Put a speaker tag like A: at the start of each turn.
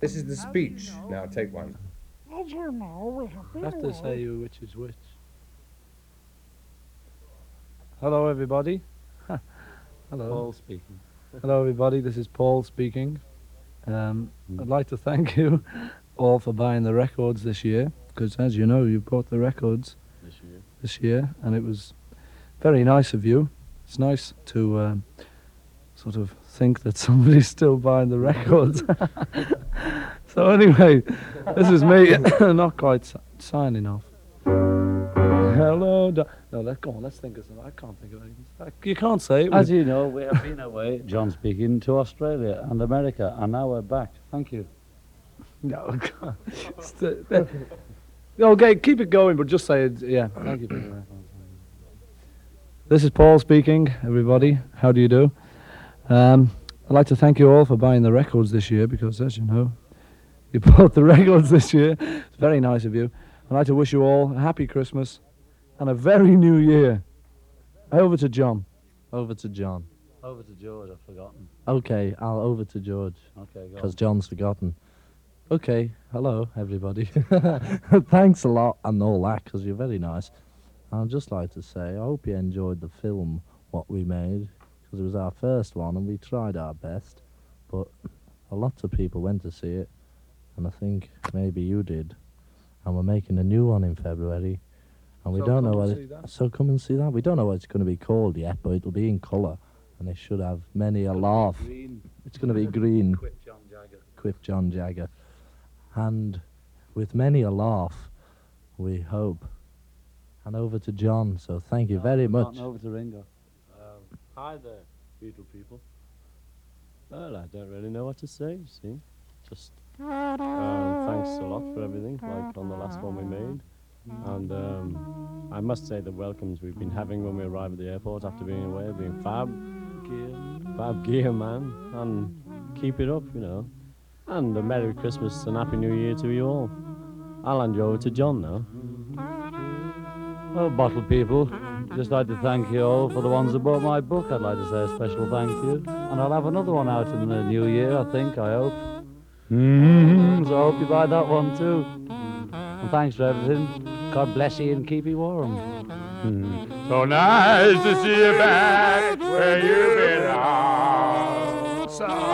A: This is the speech. Now take one.
B: As you know, we have been
C: have to
B: away.
C: say you which is which. Hello, everybody. Hello.
D: Paul speaking.
C: Hello, everybody. This is Paul speaking. Um, I'd like to thank you all for buying the records this year, because as you know, you bought the records
D: This year.
C: this year, and it was very nice of you. It's nice to um, sort of think that somebody's still buying the records. so anyway, this is me, not quite si- signing off. Hello, do- no, let's go on. Let's think of something. I can't think of anything. You can't say it.
D: As you know, we have been away, John speaking, to Australia and America, and now we're back. Thank you.
C: No, God. St- uh, uh, okay, keep it going, but just say it. Yeah, thank you. for the records. This is Paul speaking, everybody. How do you do? Um, I'd like to thank you all for buying the records this year because, as you know, you bought the records this year. It's very nice of you. I'd like to wish you all a happy Christmas and a very new year. Over to John. Over to John.
D: Over to George, I've forgotten.
C: Okay, I'll over to George.
D: Okay, go
C: because John's forgotten. Okay, hello everybody. Thanks a lot and all that because you're very nice. I'd just like to say I hope you enjoyed the film what we made because it was our first one and we tried our best, but a lot of people went to see it, and I think maybe you did. And we're making a new one in February, and we
A: So
C: don't know
A: and
C: whether. So come and see that. We don't know what it's going to be called yet, but it'll be in colour, and it should have many a laugh. It's going to be green
D: Quip John Jagger.
C: quip John Jagger. And with many a laugh, we hope. And over to John. So thank you very much.
D: Over to Ringo. Hi there, Beatle people. Well, I don't really know what to say, you see. Just um, thanks a lot for everything, like on the last one we made. And um, I must say the welcomes we've been having when we arrive at the airport after being away have been fab. Gear. Fab gear, man. And keep it up, you know. And a Merry Christmas and Happy New Year to you all. I'll hand you over to John now.
E: Well, bottle people, just like to thank you all for the ones that bought my book. I'd like to say a special thank you. And I'll have another one out in the new year, I think, I hope. Mm-hmm. So I hope you buy that one too. And thanks for everything. God bless you and keep you warm. Mm.
F: So nice to see you back where you belong. So.